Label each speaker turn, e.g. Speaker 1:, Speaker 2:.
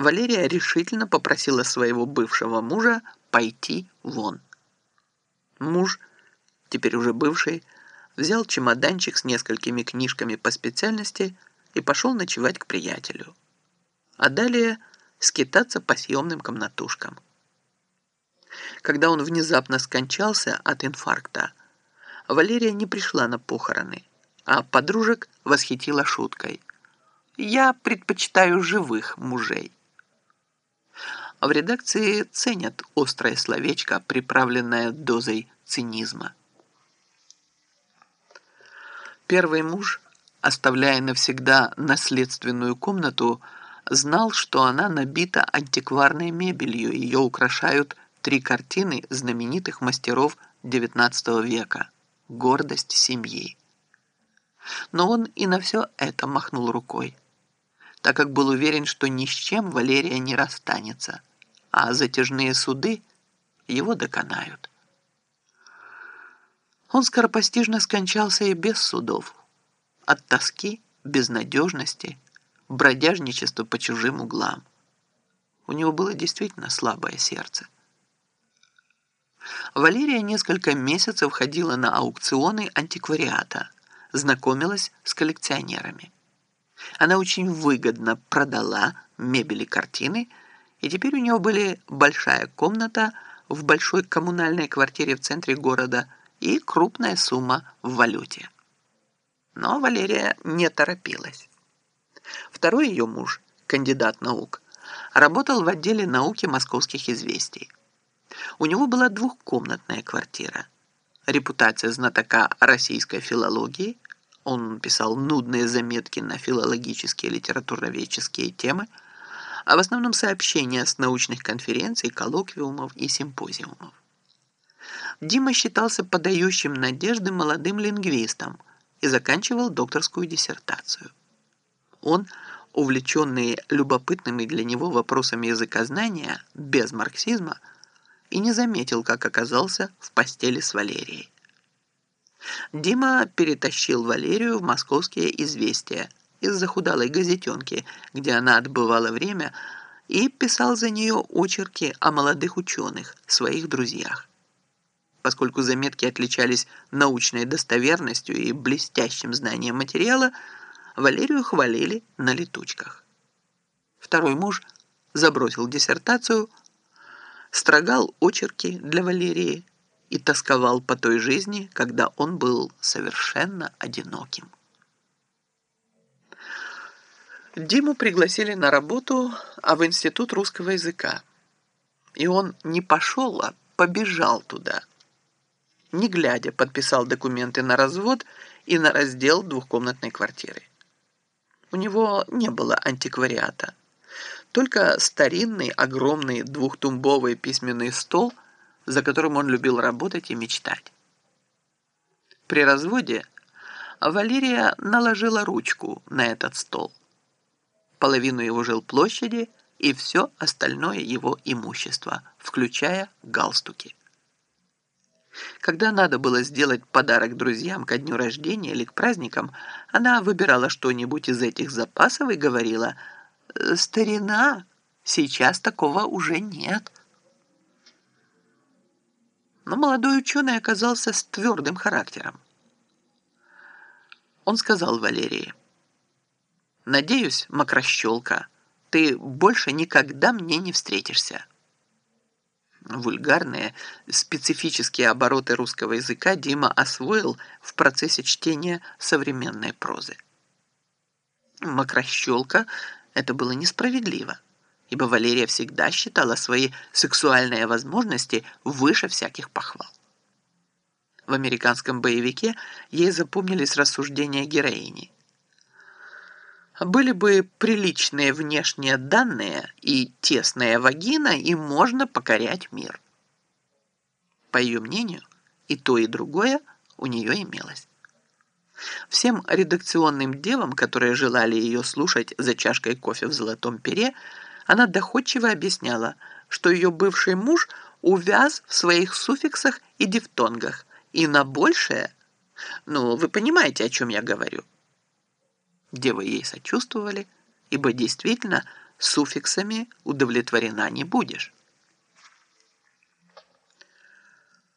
Speaker 1: Валерия решительно попросила своего бывшего мужа пойти вон. Муж, теперь уже бывший, взял чемоданчик с несколькими книжками по специальности и пошел ночевать к приятелю. А далее скитаться по съемным комнатушкам. Когда он внезапно скончался от инфаркта, Валерия не пришла на похороны, а подружек восхитила шуткой. «Я предпочитаю живых мужей». В редакции ценят острое словечко, приправленное дозой цинизма. Первый муж, оставляя навсегда наследственную комнату, знал, что она набита антикварной мебелью, ее украшают три картины знаменитых мастеров XIX века «Гордость семьи». Но он и на все это махнул рукой, так как был уверен, что ни с чем Валерия не расстанется, а затяжные суды его доконают. Он скоропостижно скончался и без судов. От тоски, безнадежности, бродяжничества по чужим углам. У него было действительно слабое сердце. Валерия несколько месяцев ходила на аукционы антиквариата, знакомилась с коллекционерами. Она очень выгодно продала мебели картины, и теперь у нее были большая комната в большой коммунальной квартире в центре города – и крупная сумма в валюте. Но Валерия не торопилась. Второй ее муж, кандидат наук, работал в отделе науки московских известий. У него была двухкомнатная квартира. Репутация знатока российской филологии, он писал нудные заметки на филологические и литературоведческие темы, а в основном сообщения с научных конференций, коллоквиумов и симпозиумов. Дима считался подающим надежды молодым лингвистом и заканчивал докторскую диссертацию. Он, увлеченный любопытными для него вопросами языкознания без марксизма, и не заметил, как оказался в постели с Валерией. Дима перетащил Валерию в московские известия из захудалой газетенки, где она отбывала время, и писал за нее очерки о молодых ученых, своих друзьях. Поскольку заметки отличались научной достоверностью и блестящим знанием материала, Валерию хвалили на летучках. Второй муж забросил диссертацию, строгал очерки для Валерии и тосковал по той жизни, когда он был совершенно одиноким. Диму пригласили на работу, а в Институт русского языка. И он не пошел, а побежал туда – не глядя, подписал документы на развод и на раздел двухкомнатной квартиры. У него не было антиквариата, только старинный огромный двухтумбовый письменный стол, за которым он любил работать и мечтать. При разводе Валерия наложила ручку на этот стол, половину его жилплощади и все остальное его имущество, включая галстуки. Когда надо было сделать подарок друзьям ко дню рождения или к праздникам, она выбирала что-нибудь из этих запасов и говорила «Старина, сейчас такого уже нет». Но молодой ученый оказался с твердым характером. Он сказал Валерии, «Надеюсь, макрощелка, ты больше никогда мне не встретишься». Вульгарные, специфические обороты русского языка Дима освоил в процессе чтения современной прозы. Макрощелка – это было несправедливо, ибо Валерия всегда считала свои сексуальные возможности выше всяких похвал. В американском боевике ей запомнились рассуждения героини – были бы приличные внешние данные и тесная вагина, и можно покорять мир. По ее мнению, и то, и другое у нее имелось. Всем редакционным девам, которые желали ее слушать за чашкой кофе в золотом пере, она доходчиво объясняла, что ее бывший муж увяз в своих суффиксах и дифтонгах, и на большее, ну, вы понимаете, о чем я говорю. Девы ей сочувствовали, ибо действительно суффиксами удовлетворена не будешь.